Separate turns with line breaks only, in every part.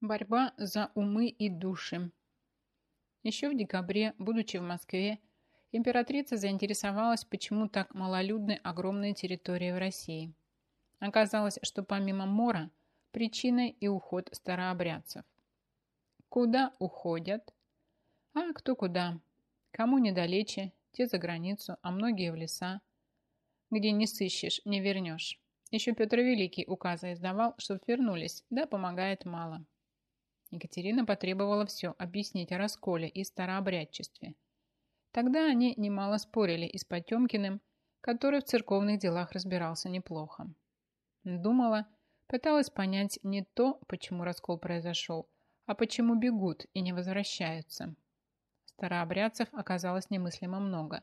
Борьба за умы и души. Еще в декабре, будучи в Москве, императрица заинтересовалась, почему так малолюдны огромные территории в России. Оказалось, что помимо мора, причиной и уход старообрядцев. Куда уходят? А кто куда? Кому недалече, те за границу, а многие в леса, где не сыщешь, не вернешь. Еще Петр Великий указы издавал, чтоб вернулись, да помогает мало. Екатерина потребовала все объяснить о расколе и старообрядчестве. Тогда они немало спорили и с Потемкиным, который в церковных делах разбирался неплохо. Думала, пыталась понять не то, почему раскол произошел, а почему бегут и не возвращаются. Старообрядцев оказалось немыслимо много.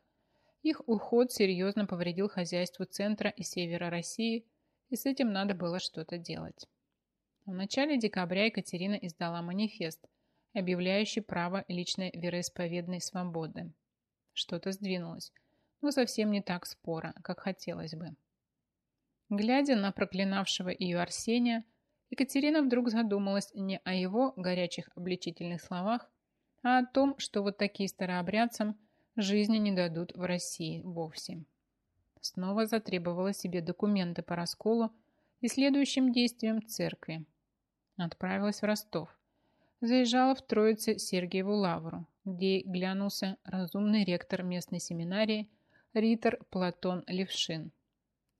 Их уход серьезно повредил хозяйству центра и севера России, и с этим надо было что-то делать. В начале декабря Екатерина издала манифест, объявляющий право личной вероисповедной свободы. Что-то сдвинулось, но совсем не так споро, как хотелось бы. Глядя на проклинавшего ее Арсения, Екатерина вдруг задумалась не о его горячих обличительных словах, а о том, что вот такие старообрядцам жизни не дадут в России вовсе. Снова затребовала себе документы по расколу и следующим действиям церкви, Отправилась в Ростов. Заезжала в Троице Сергиеву Лавру, где глянулся разумный ректор местной семинарии Ритор Платон Левшин.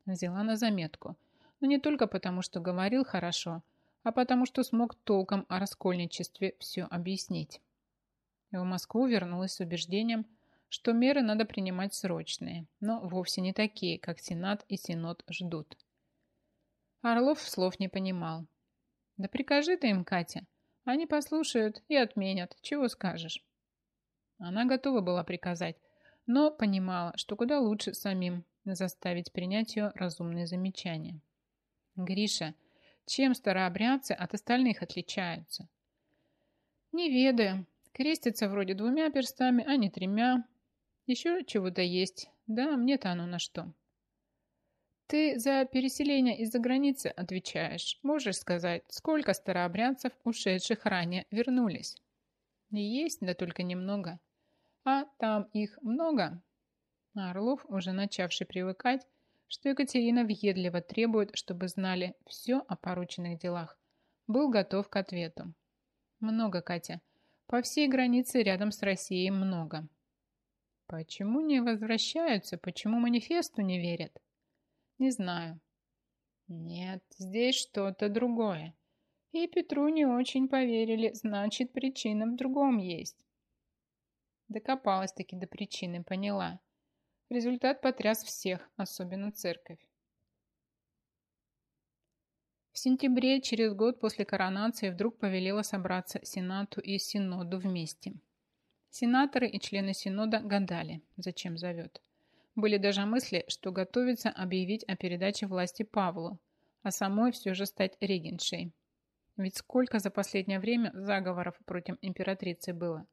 Взяла на заметку, но не только потому, что говорил хорошо, а потому, что смог толком о раскольничестве все объяснить. В Москву вернулась с убеждением, что меры надо принимать срочные, но вовсе не такие, как Сенат и Синод ждут. Орлов слов не понимал, да прикажи ты им, Катя. Они послушают и отменят. Чего скажешь? Она готова была приказать, но понимала, что куда лучше самим заставить принять ее разумные замечания. Гриша, чем старообрядцы от остальных отличаются? Не ведаю. Крестятся вроде двумя перстами, а не тремя. Еще чего-то есть. Да, мне-то оно на что. Ты за переселение из-за границы отвечаешь. Можешь сказать, сколько старообрядцев, ушедших ранее, вернулись? Есть, да только немного. А там их много? Орлов, уже начавший привыкать, что Екатерина въедливо требует, чтобы знали все о порученных делах, был готов к ответу. Много, Катя. По всей границе рядом с Россией много. Почему не возвращаются? Почему манифесту не верят? Не знаю. Нет, здесь что-то другое. И Петру не очень поверили, значит, причина в другом есть. Докопалась-таки до причины, поняла. Результат потряс всех, особенно церковь. В сентябре, через год после коронации, вдруг повелела собраться Сенату и Синоду вместе. Сенаторы и члены Синода гадали, зачем зовет. Были даже мысли, что готовится объявить о передаче власти Павлу, а самой все же стать регеншей. Ведь сколько за последнее время заговоров против императрицы было.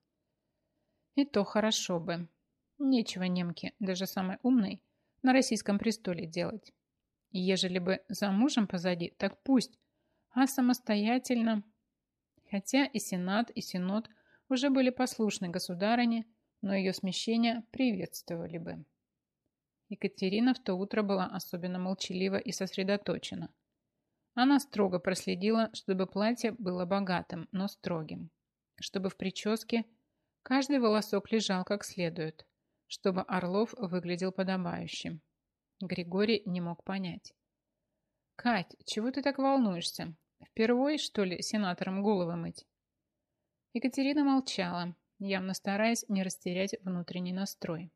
И то хорошо бы. Нечего немки, даже самой умной, на российском престоле делать. Ежели бы за мужем позади, так пусть, а самостоятельно... Хотя и Сенат, и Синод уже были послушны государыне, но ее смещение приветствовали бы. Екатерина в то утро была особенно молчалива и сосредоточена. Она строго проследила, чтобы платье было богатым, но строгим. Чтобы в прическе каждый волосок лежал как следует, чтобы Орлов выглядел подобающим. Григорий не мог понять. «Кать, чего ты так волнуешься? Впервые, что ли, сенатором головы мыть?» Екатерина молчала, явно стараясь не растерять внутренний настрой.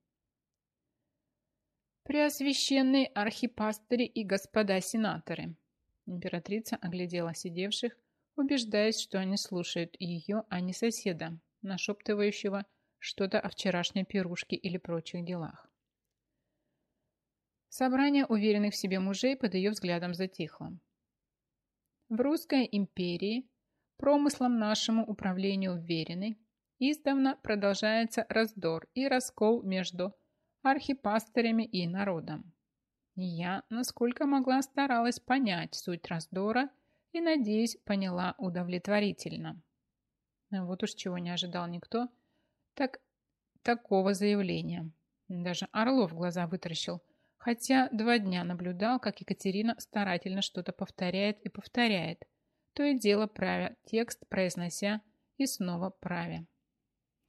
«Преосвященные архипастыри и господа сенаторы!» Императрица оглядела сидевших, убеждаясь, что они слушают ее, а не соседа, нашептывающего что-то о вчерашней пирушке или прочих делах. Собрание уверенных в себе мужей под ее взглядом затихло. В Русской империи промыслом нашему управлению уверенный издавна продолжается раздор и раскол между архипастырями и народом. Я, насколько могла, старалась понять суть раздора и, надеюсь, поняла удовлетворительно. Вот уж чего не ожидал никто, так такого заявления. Даже Орлов глаза вытаращил, хотя два дня наблюдал, как Екатерина старательно что-то повторяет и повторяет, то и дело правя текст, произнося и снова правя.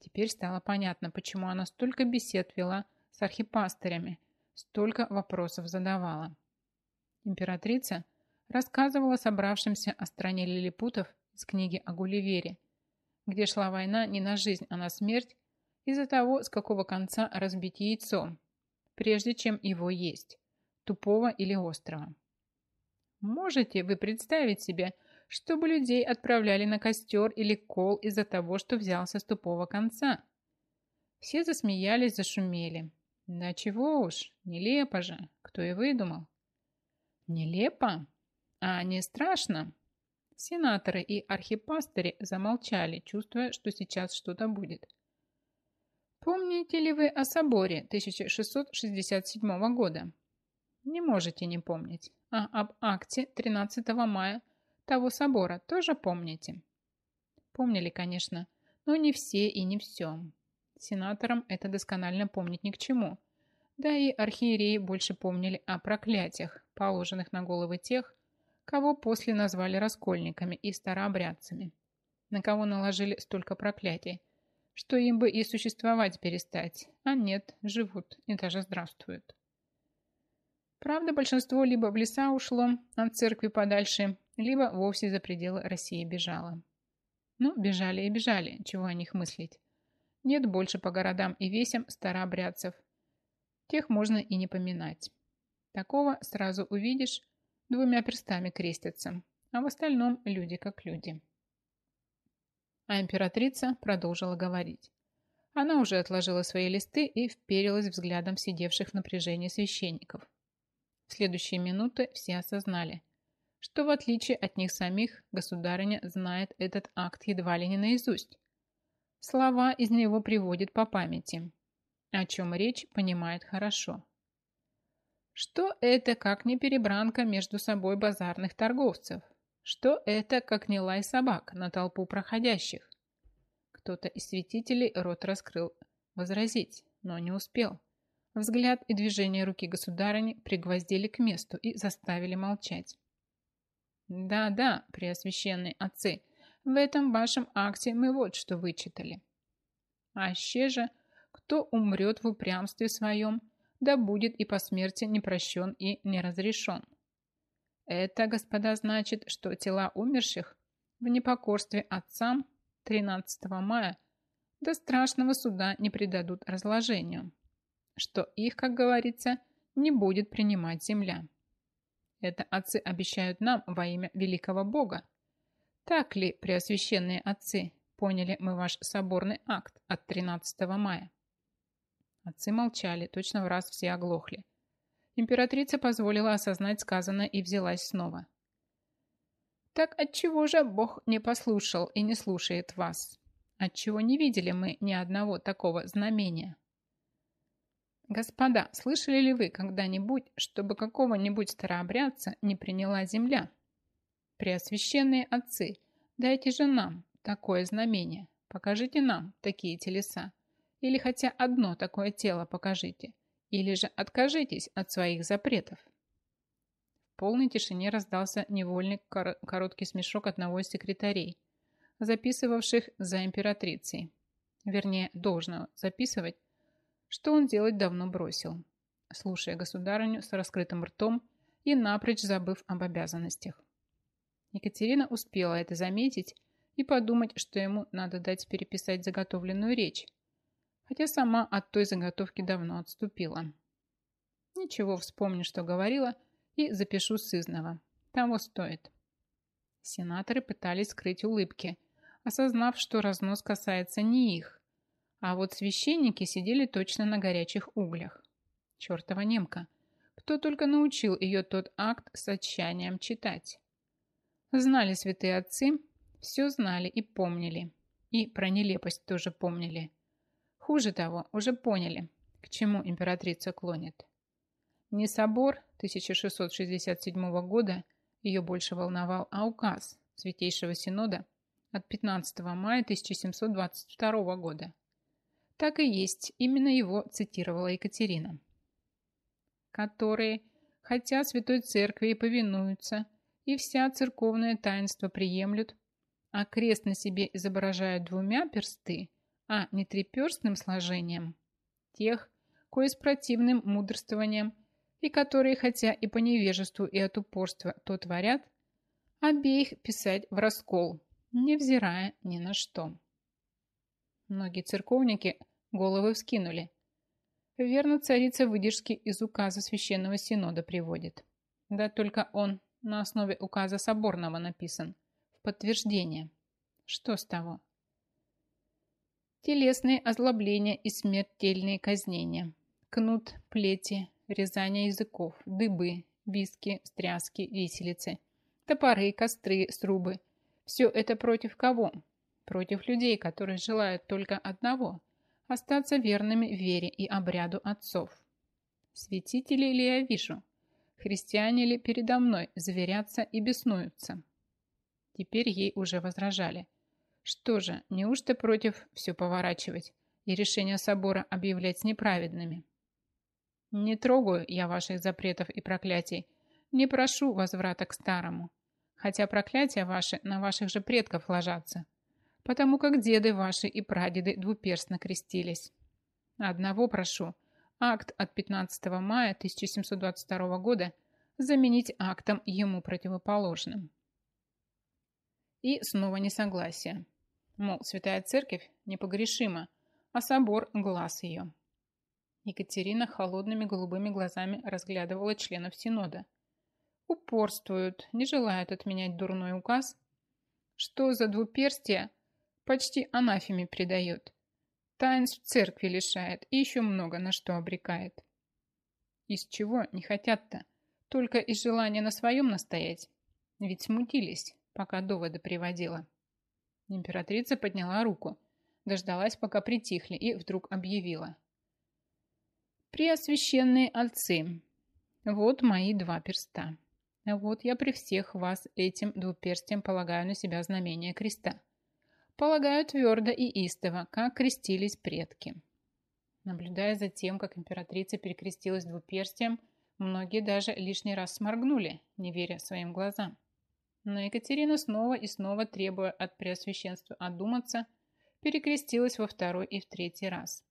Теперь стало понятно, почему она столько бесед вела с архипастырями, столько вопросов задавала. Императрица рассказывала собравшимся о стране лилипутов из книги о Гулливере, где шла война не на жизнь, а на смерть из-за того, с какого конца разбить яйцо, прежде чем его есть, тупого или острого. Можете вы представить себе, чтобы людей отправляли на костер или кол из-за того, что взялся с тупого конца? Все засмеялись, зашумели. Да чего уж, нелепо же, кто и выдумал. Нелепо? А не страшно? Сенаторы и архипастыри замолчали, чувствуя, что сейчас что-то будет. Помните ли вы о соборе 1667 года? Не можете не помнить. А об акте 13 мая того собора тоже помните? Помнили, конечно, но не все и не все. Сенаторам это досконально помнить ни к чему. Да и архиереи больше помнили о проклятиях, положенных на головы тех, кого после назвали раскольниками и старообрядцами, на кого наложили столько проклятий, что им бы и существовать перестать, а нет, живут и даже здравствуют. Правда, большинство либо в леса ушло от церкви подальше, либо вовсе за пределы России бежало. Ну, бежали и бежали, чего о них мыслить. Нет больше по городам и весям старообрядцев, Тех можно и не поминать. Такого сразу увидишь, двумя перстами крестятся, а в остальном люди как люди. А императрица продолжила говорить. Она уже отложила свои листы и вперилась взглядом сидевших в напряжении священников. В следующие минуты все осознали, что в отличие от них самих, государыня знает этот акт едва ли не наизусть. Слова из него приводит по памяти, о чем речь, понимает хорошо. Что это, как не перебранка между собой базарных торговцев? Что это, как не лай собак на толпу проходящих? Кто-то из святителей рот раскрыл возразить, но не успел. Взгляд и движение руки государыни пригвоздили к месту и заставили молчать. «Да-да, преосвященные отцы, в этом вашем акте мы вот что вычитали. Аще же кто умрет в упрямстве своем, да будет и по смерти не прощен и не разрешен. Это, господа, значит, что тела умерших в непокорстве отцам 13 мая до страшного суда не предадут разложению, что их, как говорится, не будет принимать земля. Это отцы обещают нам во имя великого Бога. Так ли, преосвященные отцы, поняли мы ваш соборный акт от 13 мая? Отцы молчали, точно в раз все оглохли. Императрица позволила осознать сказанное и взялась снова. «Так отчего же Бог не послушал и не слушает вас? Отчего не видели мы ни одного такого знамения?» «Господа, слышали ли вы когда-нибудь, чтобы какого-нибудь старообрядца не приняла земля? Преосвященные отцы, дайте же нам такое знамение, покажите нам такие телеса, или хотя одно такое тело покажите. Или же откажитесь от своих запретов. В полной тишине раздался невольный кор короткий смешок одного из секретарей, записывавших за императрицей. Вернее, должного записывать, что он делать давно бросил, слушая государыню с раскрытым ртом и напрочь забыв об обязанностях. Екатерина успела это заметить и подумать, что ему надо дать переписать заготовленную речь, хотя сама от той заготовки давно отступила. Ничего, вспомню, что говорила, и запишу сызного. Того стоит. Сенаторы пытались скрыть улыбки, осознав, что разнос касается не их. А вот священники сидели точно на горячих углях. Чертова немка. Кто только научил ее тот акт с отчаянием читать. Знали святые отцы, все знали и помнили. И про нелепость тоже помнили. Хуже того, уже поняли, к чему императрица клонит. Не собор 1667 года Ее больше волновал а указ Святейшего Синода от 15 мая 1722 года. Так и есть, именно его цитировала Екатерина. Которые, хотя Святой Церкви и повинуются, и вся церковное таинство приемлют, а крест на себе изображают двумя персты, а не триперстным сложением, тех, кое с противным мудрствованием, и которые, хотя и по невежеству и от упорства то творят, обеих писать в раскол, невзирая ни на что. Многие церковники головы вскинули. Верно, царица выдержки из указа Священного Синода приводит. Да только он на основе указа Соборного написан, в подтверждение. Что с того? Телесные озлобления и смертельные казнения. Кнут, плети, резание языков, дыбы, виски, стряски, виселицы, топоры, костры, срубы. Все это против кого? Против людей, которые желают только одного – остаться верными вере и обряду отцов. Святители ли я вижу? Христиане ли передо мной заверятся и беснуются? Теперь ей уже возражали. Что же, неужто против все поворачивать и решения собора объявлять неправедными? Не трогаю я ваших запретов и проклятий, не прошу возврата к старому, хотя проклятия ваши на ваших же предков ложатся, потому как деды ваши и прадеды двуперстно крестились. Одного прошу, акт от 15 мая 1722 года заменить актом ему противоположным. И снова несогласие. Мол, Святая Церковь непогрешима, а собор – глаз ее. Екатерина холодными голубыми глазами разглядывала членов Синода. Упорствуют, не желают отменять дурной указ. Что за двуперстие почти анафеме предает. Таинств церкви лишает и еще много на что обрекает. Из чего не хотят-то? Только из желания на своем настоять. Ведь смутились, пока доводы приводила. Императрица подняла руку, дождалась, пока притихли, и вдруг объявила – Преосвященные отцы, вот мои два перста. Вот я при всех вас этим двуперстием полагаю на себя знамение креста. Полагаю твердо и истово, как крестились предки. Наблюдая за тем, как императрица перекрестилась двуперстием, многие даже лишний раз сморгнули, не веря своим глазам. Но Екатерина снова и снова, требуя от Преосвященства одуматься, перекрестилась во второй и в третий раз.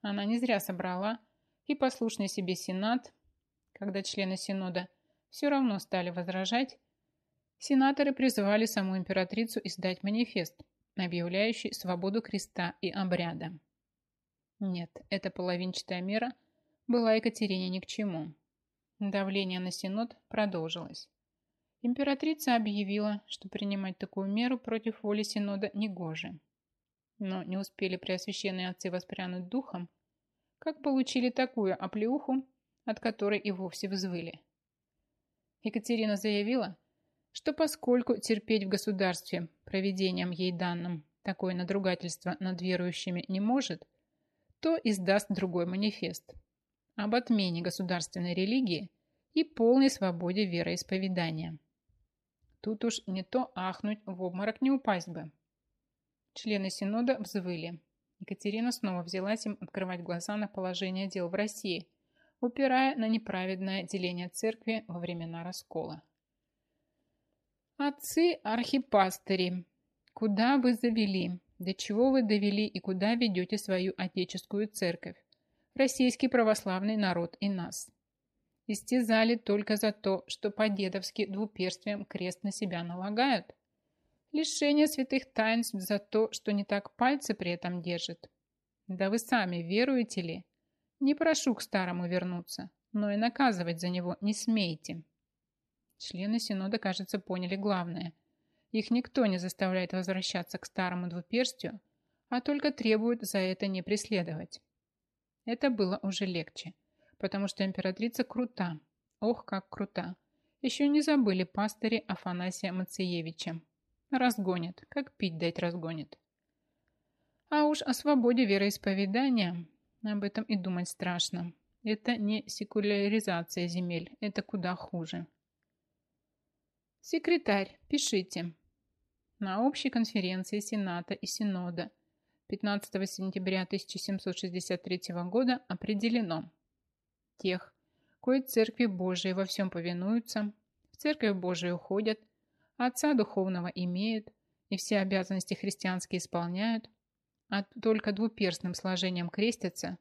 Она не зря собрала и послушный себе Сенат, когда члены Синода все равно стали возражать, сенаторы призывали саму императрицу издать манифест, объявляющий свободу креста и обряда. Нет, эта половинчатая мера была Екатерине ни к чему. Давление на Синод продолжилось. Императрица объявила, что принимать такую меру против воли Синода негоже. Но не успели преосвященные отцы воспрянуть духом, как получили такую оплеуху, от которой и вовсе взвыли. Екатерина заявила, что поскольку терпеть в государстве проведением ей данным такое надругательство над верующими не может, то издаст другой манифест об отмене государственной религии и полной свободе вероисповедания. Тут уж не то ахнуть, в обморок не упасть бы. Члены Синода взвыли. Екатерина снова взялась им открывать глаза на положение дел в России, упирая на неправедное деление церкви во времена раскола. «Отцы-архипастыри, куда вы завели? До чего вы довели и куда ведете свою отеческую церковь, российский православный народ и нас?» Истязали только за то, что по-дедовски двуперствием крест на себя налагают – Лишение святых таинств за то, что не так пальцы при этом держит. Да вы сами веруете ли? Не прошу к старому вернуться, но и наказывать за него не смейте. Члены Синода, кажется, поняли главное. Их никто не заставляет возвращаться к старому двуперстию, а только требует за это не преследовать. Это было уже легче, потому что императрица крута. Ох, как крута. Еще не забыли пастыри Афанасия Мациевича. Разгонит, как пить дать разгонит. А уж о свободе вероисповедания об этом и думать страшно. Это не секуляризация земель, это куда хуже. Секретарь, пишите. На общей конференции Сената и Синода 15 сентября 1763 года определено тех, кои Церкви Божией во всем повинуются, в Церковь Божию уходят, Отца Духовного имеют и все обязанности христианские исполняют, а только двуперстным сложением крестятся,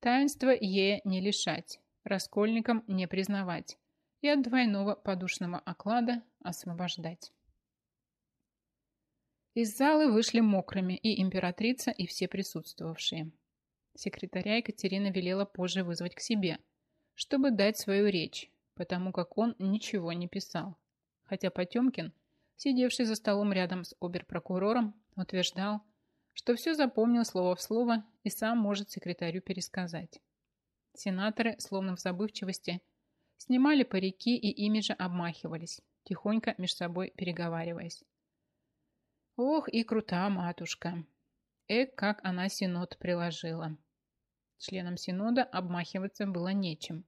таинство е не лишать, раскольникам не признавать и от двойного подушного оклада освобождать. Из залы вышли мокрыми и императрица, и все присутствовавшие. Секретаря Екатерина велела позже вызвать к себе, чтобы дать свою речь, потому как он ничего не писал. Хотя Потемкин, сидевший за столом рядом с оберпрокурором, утверждал, что все запомнил слово в слово и сам может секретарю пересказать. Сенаторы, словно в забывчивости, снимали парики и ими же обмахивались, тихонько между собой переговариваясь. Ох, и крута матушка! Эк, как она синод приложила! Членам синода обмахиваться было нечем.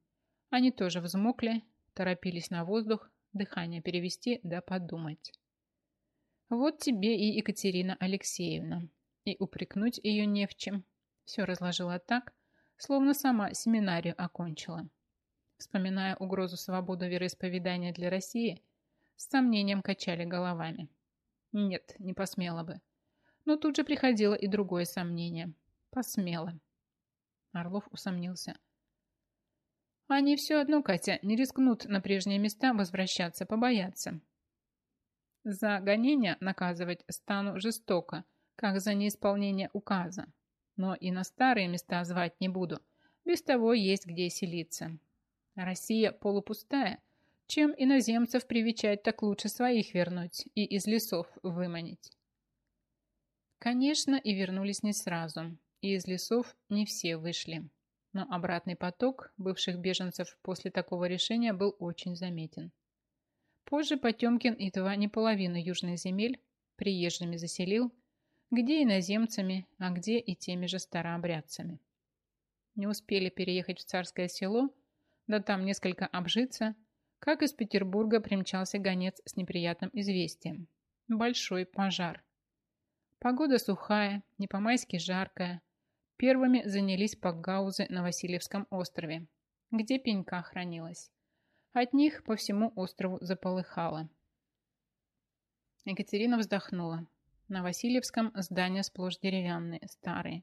Они тоже взмокли, торопились на воздух, дыхание перевести да подумать. Вот тебе и Екатерина Алексеевна. И упрекнуть ее не в чем. Все разложила так, словно сама семинарию окончила. Вспоминая угрозу свободы вероисповедания для России, с сомнением качали головами. Нет, не посмела бы. Но тут же приходило и другое сомнение. Посмела. Орлов усомнился. Они все одно, Катя, не рискнут на прежние места возвращаться, побоятся. За гонение наказывать стану жестоко, как за неисполнение указа. Но и на старые места звать не буду. Без того есть где селиться. Россия полупустая. Чем иноземцев привечать, так лучше своих вернуть и из лесов выманить. Конечно, и вернулись не сразу. И из лесов не все вышли. Но обратный поток бывших беженцев после такого решения был очень заметен. Позже Потемкин едва не половину южных земель приезжими заселил, где иноземцами, а где и теми же старообрядцами. Не успели переехать в царское село, да там несколько обжиться, как из Петербурга примчался гонец с неприятным известием. Большой пожар. Погода сухая, не по-майски жаркая. Первыми занялись пакгаузы на Васильевском острове, где пенька хранилась. От них по всему острову заполыхало. Екатерина вздохнула. На Васильевском здания сплошь деревянные, старые.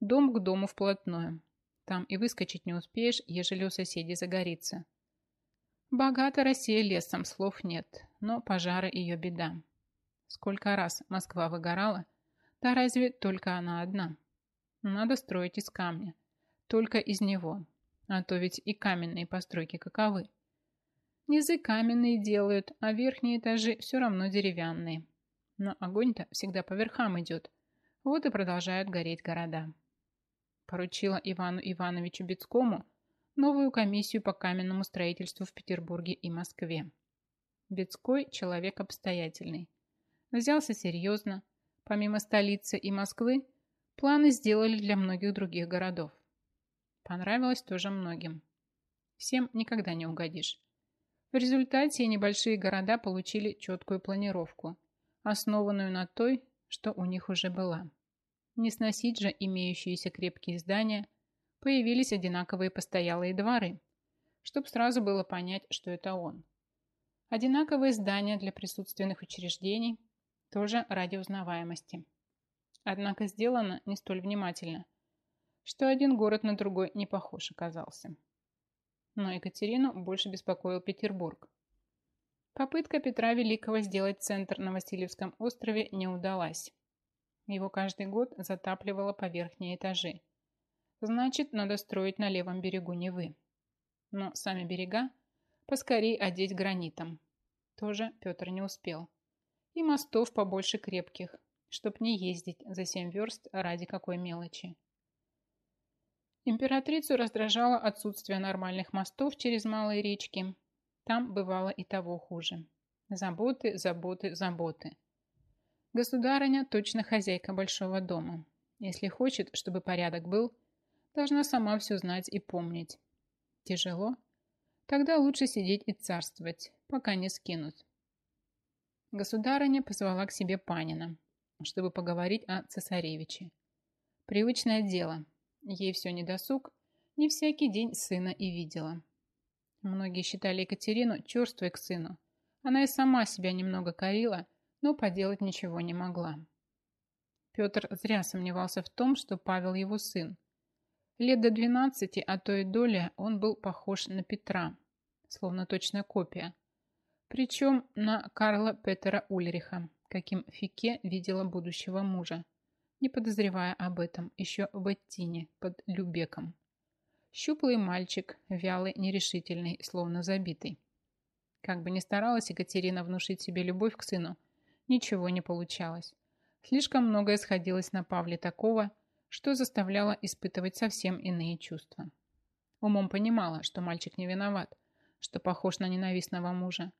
Дом к дому вплотную. Там и выскочить не успеешь, ежели у соседей загорится. Богата Россия лесом, слов нет, но пожары ее беда. Сколько раз Москва выгорала, да разве только она одна? Надо строить из камня. Только из него. А то ведь и каменные постройки каковы. Низы каменные делают, а верхние этажи все равно деревянные. Но огонь-то всегда по верхам идет. Вот и продолжают гореть города. Поручила Ивану Ивановичу Бецкому новую комиссию по каменному строительству в Петербурге и Москве. Бецкой человек обстоятельный. Взялся серьезно. Помимо столицы и Москвы, планы сделали для многих других городов. Понравилось тоже многим. Всем никогда не угодишь. В результате небольшие города получили четкую планировку – основанную на той, что у них уже была. Не сносить же имеющиеся крепкие здания, появились одинаковые постоялые дворы, чтобы сразу было понять, что это он. Одинаковые здания для присутственных учреждений, тоже ради узнаваемости. Однако сделано не столь внимательно, что один город на другой не похож оказался. Но Екатерину больше беспокоил Петербург. Попытка Петра Великого сделать центр на Васильевском острове не удалась. Его каждый год затапливало по верхние этажи. Значит, надо строить на левом берегу Невы. Но сами берега поскорей одеть гранитом. Тоже Петр не успел. И мостов побольше крепких, чтоб не ездить за семь верст ради какой мелочи. Императрицу раздражало отсутствие нормальных мостов через малые речки там бывало и того хуже. Заботы, заботы, заботы. Государыня точно хозяйка большого дома. Если хочет, чтобы порядок был, должна сама все знать и помнить. Тяжело? Тогда лучше сидеть и царствовать, пока не скинут. Государыня позвала к себе Панина, чтобы поговорить о цесаревиче. Привычное дело. Ей все недосуг, не всякий день сына и видела. Многие считали Екатерину черствой к сыну. Она и сама себя немного корила, но поделать ничего не могла. Петр зря сомневался в том, что Павел его сын. Лет до 12, а то и доля, он был похож на Петра, словно точная копия. Причем на Карла Петера Ульриха, каким Фике видела будущего мужа, не подозревая об этом еще в Эттине под Любеком. Щуплый мальчик, вялый, нерешительный, словно забитый. Как бы ни старалась Екатерина внушить себе любовь к сыну, ничего не получалось. Слишком многое сходилось на Павле такого, что заставляло испытывать совсем иные чувства. Умом понимала, что мальчик не виноват, что похож на ненавистного мужа,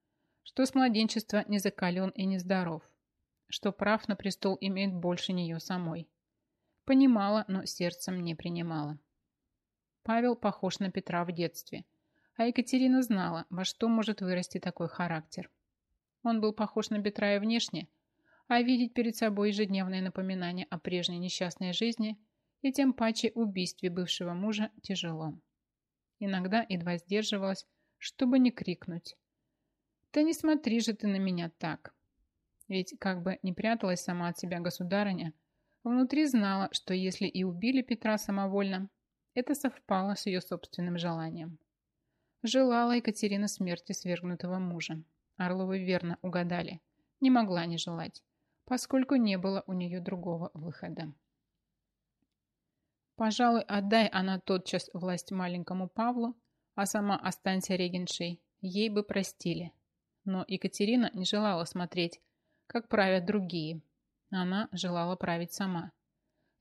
что с младенчества не закален и нездоров, что прав на престол имеет больше нее самой. Понимала, но сердцем не принимала. Павел похож на Петра в детстве, а Екатерина знала, во что может вырасти такой характер. Он был похож на Петра и внешне, а видеть перед собой ежедневное напоминание о прежней несчастной жизни и тем паче убийстве бывшего мужа тяжело. Иногда едва сдерживалась, чтобы не крикнуть. «Да не смотри же ты на меня так!» Ведь как бы не пряталась сама от себя государыня, внутри знала, что если и убили Петра самовольно, это совпало с ее собственным желанием. Желала Екатерина смерти свергнутого мужа. Орловы верно угадали. Не могла не желать, поскольку не было у нее другого выхода. Пожалуй, отдай она тотчас власть маленькому Павлу, а сама останься регеншей, ей бы простили. Но Екатерина не желала смотреть, как правят другие. Она желала править сама.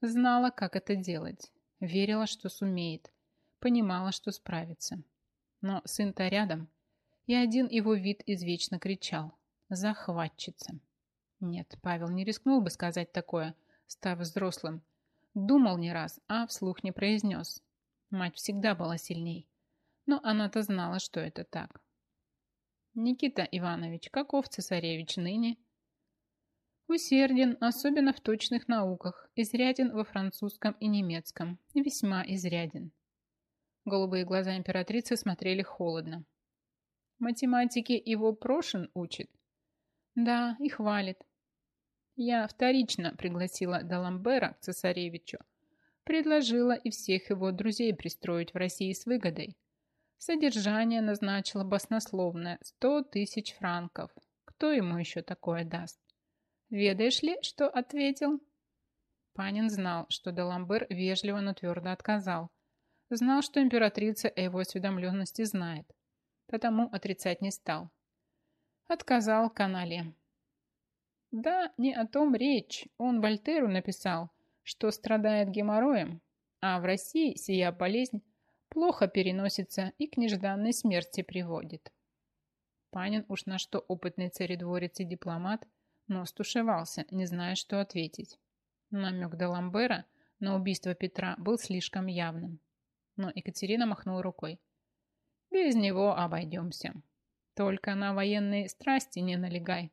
Знала, как это делать. Верила, что сумеет. Понимала, что справится. Но сын-то рядом. И один его вид извечно кричал. Захватчица. Нет, Павел не рискнул бы сказать такое, став взрослым. Думал не раз, а вслух не произнес. Мать всегда была сильней. Но она-то знала, что это так. Никита Иванович, каков цесаревич ныне? Усерден, особенно в точных науках, изряден во французском и немецком, весьма изряден. Голубые глаза императрицы смотрели холодно. Математики его Прошин учит? Да, и хвалит. Я вторично пригласила Даламбера к цесаревичу. Предложила и всех его друзей пристроить в России с выгодой. Содержание назначила баснословное – сто тысяч франков. Кто ему еще такое даст? Ведаешь ли, что ответил?» Панин знал, что Деламбер вежливо, но твердо отказал. Знал, что императрица о его осведомленности знает. Потому отрицать не стал. Отказал канале. Да, не о том речь. Он Вольтеру написал, что страдает геморроем, а в России сия болезнь плохо переносится и к нежданной смерти приводит. Панин уж на что опытный царедворец и дипломат но стушевался, не зная, что ответить. Намек Даламбера на убийство Петра был слишком явным. Но Екатерина махнула рукой. «Без него обойдемся. Только на военные страсти не налегай,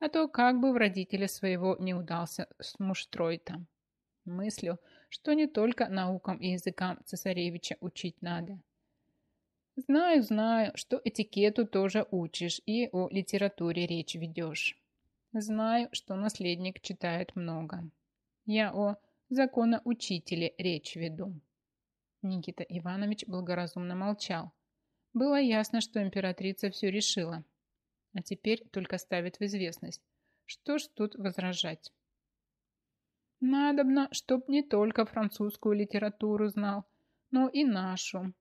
а то как бы в родителя своего не удался с муштрой-то. Мыслю, что не только наукам и языкам цесаревича учить надо. Знаю, знаю, что этикету тоже учишь и о литературе речь ведешь. Знаю, что наследник читает много. Я о законоучителе речь веду. Никита Иванович благоразумно молчал. Было ясно, что императрица все решила. А теперь только ставит в известность. Что ж тут возражать? Надобно, чтоб не только французскую литературу знал, но и нашу.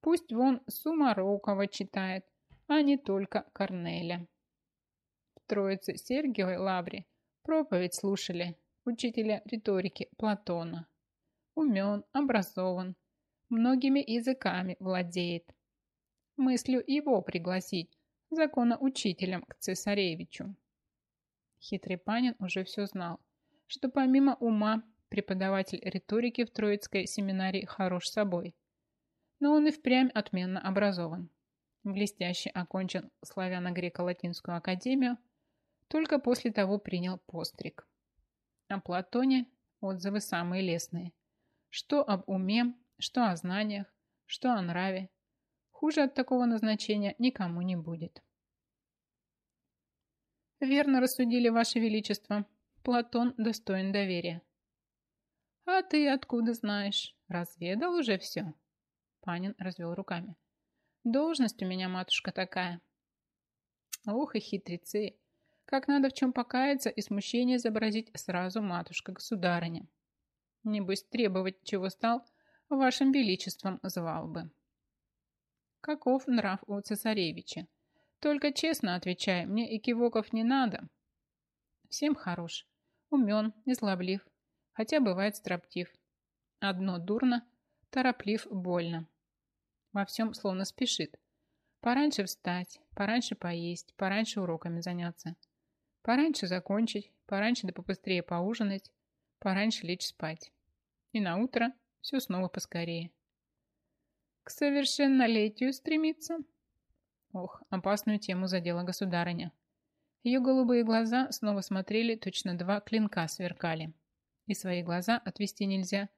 Пусть вон Сумарокова читает, а не только Корнеля. Троицы Сергиевой Лавре проповедь слушали учителя риторики Платона. Умен, образован, многими языками владеет. Мыслью его пригласить законоучителем к цесаревичу. Хитрый Панин уже все знал, что помимо ума преподаватель риторики в Троицкой семинарии хорош собой. Но он и впрямь отменно образован. Блестяще окончен славяно-греко-латинскую академию – Только после того принял постриг. О Платоне отзывы самые лестные. Что об уме, что о знаниях, что о нраве. Хуже от такого назначения никому не будет. Верно рассудили, Ваше Величество. Платон достоин доверия. А ты откуда знаешь? Разведал уже все? Панин развел руками. Должность у меня, матушка, такая. Ох и хитрецы. Как надо в чем покаяться и смущение изобразить сразу матушка-государыня. Небось, требовать, чего стал, вашим величеством звал бы. Каков нрав у цесаревича? Только честно отвечай, мне и кивоков не надо. Всем хорош, умен, незлоблив, хотя бывает строптив. Одно дурно, тороплив больно. Во всем словно спешит. Пораньше встать, пораньше поесть, пораньше уроками заняться. Пораньше закончить, пораньше да побыстрее поужинать, пораньше лечь спать. И на утро все снова поскорее. К совершеннолетию стремиться? Ох, опасную тему задела государыня. Ее голубые глаза снова смотрели, точно два клинка сверкали. И свои глаза отвести нельзя,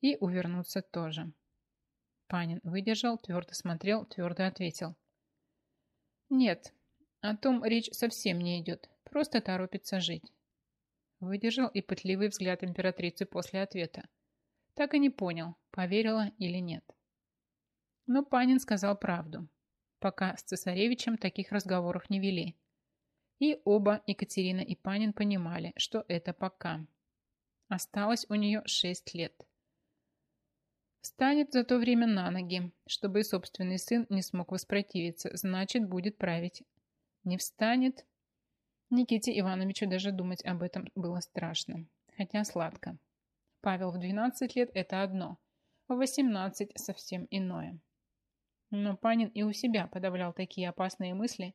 и увернуться тоже. Панин выдержал, твердо смотрел, твердо ответил. Нет, о том речь совсем не идет, просто торопится жить. Выдержал и пытливый взгляд императрицы после ответа. Так и не понял, поверила или нет. Но Панин сказал правду пока с цесаревичем таких разговоров не вели. И оба, Екатерина и Панин, понимали, что это пока. Осталось у нее шесть лет. Встанет за то время на ноги, чтобы и собственный сын не смог воспротивиться, значит, будет править. Не встанет. Никите Ивановичу даже думать об этом было страшно, хотя сладко. Павел в 12 лет – это одно, в 18 – совсем иное. Но Панин и у себя подавлял такие опасные мысли,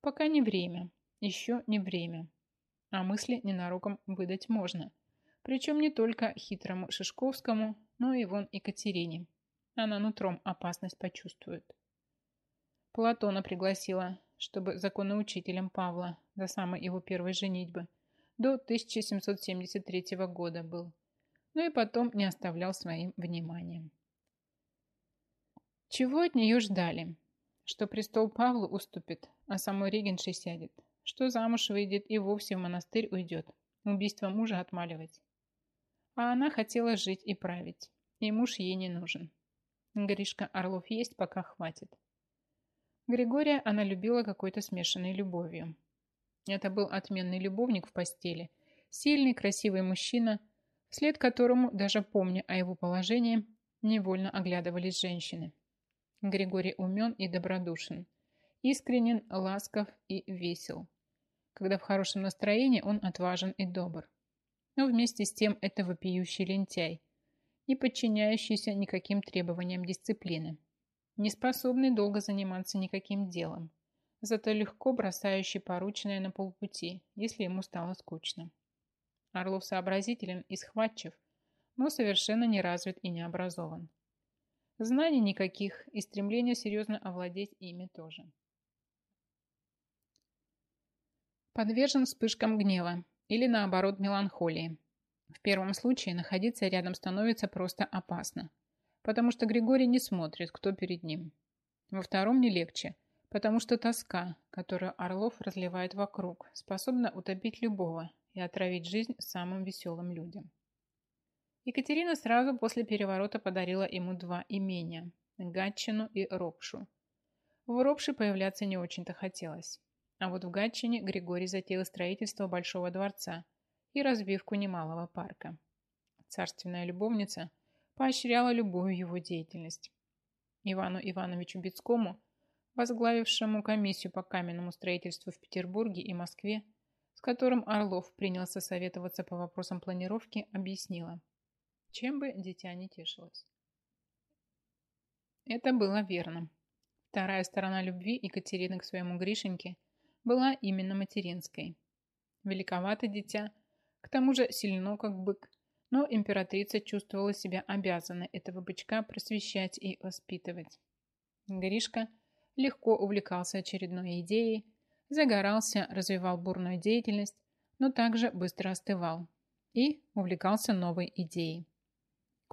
пока не время, еще не время. А мысли ненароком выдать можно. Причем не только хитрому Шишковскому, но и вон Екатерине. Она нутром опасность почувствует. Платона пригласила, чтобы законоучителем Павла до самой его первой женитьбы до 1773 года был, но и потом не оставлял своим вниманием. Чего от нее ждали? Что престол Павлу уступит, а самой регеншей сядет. Что замуж выйдет и вовсе в монастырь уйдет. Убийство мужа отмаливать. А она хотела жить и править. И муж ей не нужен. Гришка Орлов есть, пока хватит. Григория она любила какой-то смешанной любовью. Это был отменный любовник в постели, сильный, красивый мужчина, вслед которому, даже помня о его положении, невольно оглядывались женщины. Григорий умен и добродушен, искренен, ласков и весел. Когда в хорошем настроении, он отважен и добр. Но вместе с тем это вопиющий лентяй, не подчиняющийся никаким требованиям дисциплины, не способный долго заниматься никаким делом, зато легко бросающий порученное на полпути, если ему стало скучно. Орлов сообразителен и схватчив, но совершенно не развит и не образован. Знаний никаких и стремления серьезно овладеть ими тоже. Подвержен вспышкам гнева или наоборот меланхолии. В первом случае находиться рядом становится просто опасно, потому что Григорий не смотрит, кто перед ним. Во втором не легче, потому что тоска, которую Орлов разливает вокруг, способна утопить любого и отравить жизнь самым веселым людям. Екатерина сразу после переворота подарила ему два имения – Гатчину и Ропшу. В Ропше появляться не очень-то хотелось. А вот в Гатчине Григорий затеял строительство Большого дворца и разбивку немалого парка. Царственная любовница поощряла любую его деятельность. Ивану Ивановичу Бецкому, возглавившему комиссию по каменному строительству в Петербурге и Москве, с которым Орлов принялся советоваться по вопросам планировки, объяснила – чем бы дитя не тешилось. Это было верно. Вторая сторона любви Екатерины к своему Гришеньке была именно материнской. Великовато дитя, к тому же сильно как бык, но императрица чувствовала себя обязанной этого бычка просвещать и воспитывать. Гришка легко увлекался очередной идеей, Загорался, развивал бурную деятельность, но также быстро остывал и увлекался новой идеей.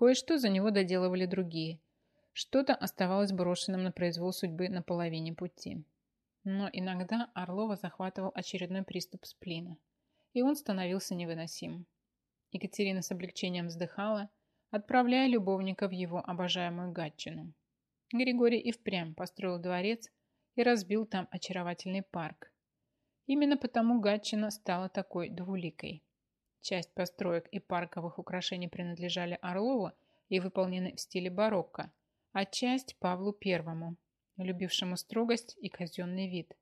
Кое-что за него доделывали другие. Что-то оставалось брошенным на произвол судьбы на половине пути. Но иногда Орлова захватывал очередной приступ сплина, и он становился невыносим. Екатерина с облегчением вздыхала, отправляя любовника в его обожаемую Гатчину. Григорий и впрямь построил дворец и разбил там очаровательный парк. Именно потому Гатчина стала такой двуликой. Часть построек и парковых украшений принадлежали Орлову и выполнены в стиле барокко, а часть Павлу Первому, любившему строгость и казенный вид.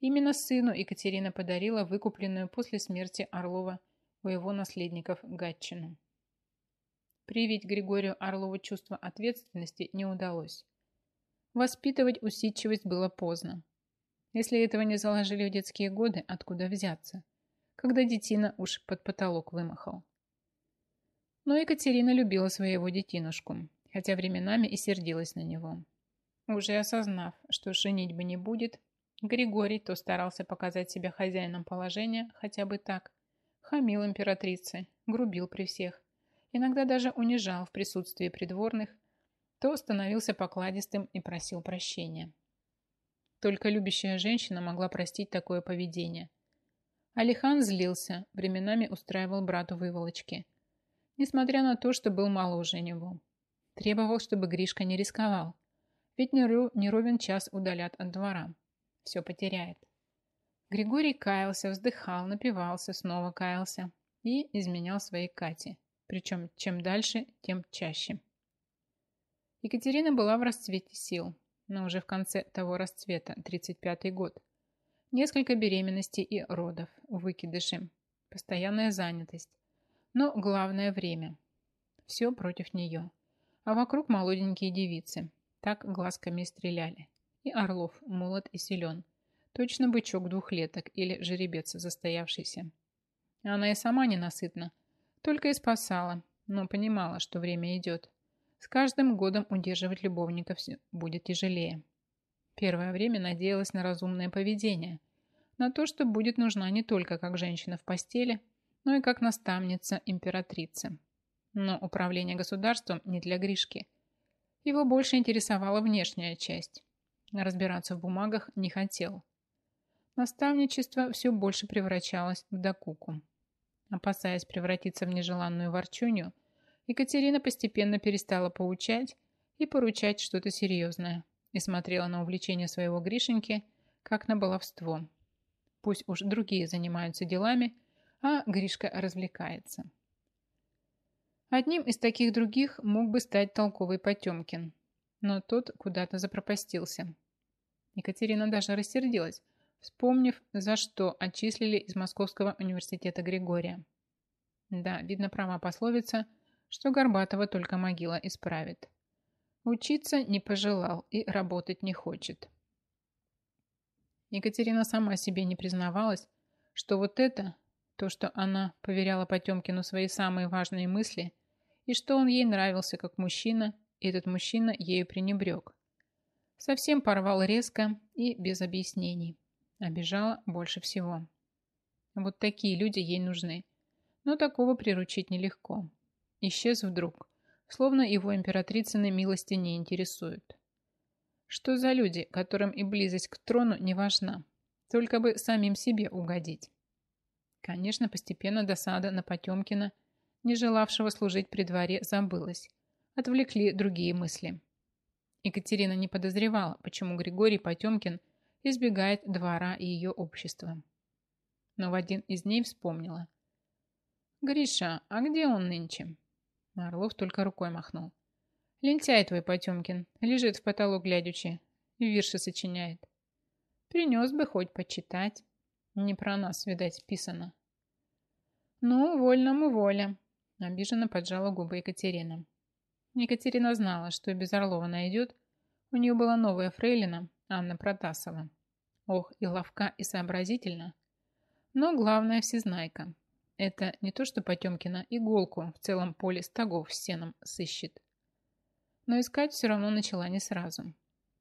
Именно сыну Екатерина подарила выкупленную после смерти Орлова у его наследников Гатчину. Привить Григорию Орлову чувство ответственности не удалось. Воспитывать усидчивость было поздно. Если этого не заложили в детские годы, откуда взяться, когда детина уж под потолок вымахал. Но Екатерина любила своего детинушку, хотя временами и сердилась на него. Уже осознав, что женитьбы не будет, Григорий то старался показать себя хозяином положения, хотя бы так, хамил императрице, грубил при всех, иногда даже унижал в присутствии придворных, то становился покладистым и просил прощения. Только любящая женщина могла простить такое поведение. Алихан злился, временами устраивал брату выволочки. Несмотря на то, что был моложе него. Требовал, чтобы Гришка не рисковал. Ведь не, ровен час удалят от двора. Все потеряет. Григорий каялся, вздыхал, напивался, снова каялся и изменял своей Кате. Причем чем дальше, тем чаще. Екатерина была в расцвете сил но уже в конце того расцвета, 35-й год. Несколько беременностей и родов, выкидыши, постоянная занятость. Но главное время. Все против нее. А вокруг молоденькие девицы. Так глазками стреляли. И Орлов молод и силен. Точно бычок двухлеток или жеребец застоявшийся. Она и сама ненасытна. Только и спасала, но понимала, что время идет. С каждым годом удерживать любовников будет тяжелее. Первое время надеялась на разумное поведение, на то, что будет нужна не только как женщина в постели, но и как наставница императрицы. Но управление государством не для Гришки. Его больше интересовала внешняя часть. Разбираться в бумагах не хотел. Наставничество все больше превращалось в докуку. Опасаясь превратиться в нежеланную ворчунью, Екатерина постепенно перестала поучать и поручать что-то серьезное и смотрела на увлечение своего Гришеньки как на баловство. Пусть уж другие занимаются делами, а Гришка развлекается. Одним из таких других мог бы стать толковый Потемкин, но тот куда-то запропастился. Екатерина даже рассердилась, вспомнив, за что отчислили из Московского университета Григория. Да, видно права пословица – что Горбатова только могила исправит. Учиться не пожелал и работать не хочет. Екатерина сама себе не признавалась, что вот это, то, что она поверяла Потемкину свои самые важные мысли, и что он ей нравился как мужчина, и этот мужчина ею пренебрег. Совсем порвал резко и без объяснений. Обижала больше всего. Вот такие люди ей нужны. Но такого приручить нелегко. Исчез вдруг, словно его императрицыны милости не интересуют. Что за люди, которым и близость к трону не важна, только бы самим себе угодить? Конечно, постепенно досада на Потемкина, не желавшего служить при дворе, забылась. Отвлекли другие мысли. Екатерина не подозревала, почему Григорий Потемкин избегает двора и ее общества. Но в один из дней вспомнила. «Гриша, а где он нынче?» Орлов только рукой махнул. Лентяй твой Потемкин, лежит в потолок глядячи, вирши сочиняет. Принес бы хоть почитать. Не про нас, видать, писано. Ну, вольному воля, обиженно поджала губы Екатерина. Екатерина знала, что без Орлова найдет. У нее была новая фрейлина, Анна Протасова. Ох, и ловка, и сообразительна. Но главное всезнайка. Это не то, что Потемкина иголку в целом поле стогов с сеном сыщет. Но искать все равно начала не сразу.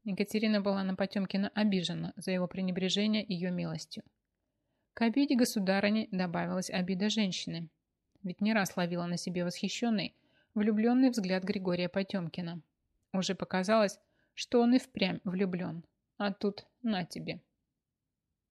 Екатерина была на Потемкина обижена за его пренебрежение ее милостью. К обиде государыни добавилась обида женщины, ведь не раз ловила на себе восхищенный, влюбленный взгляд Григория Потемкина. Уже показалось, что он и впрямь влюблен, а тут на тебе.